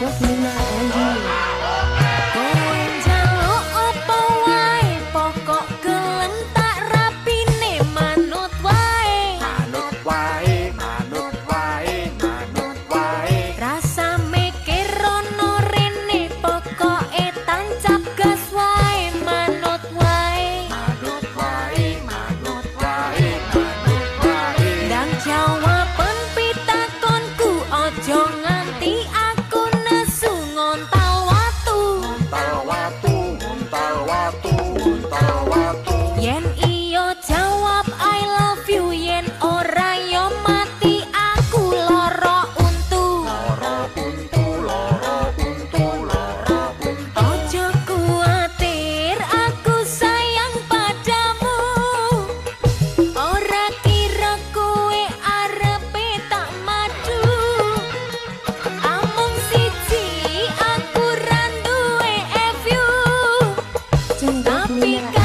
Gracias. I'm.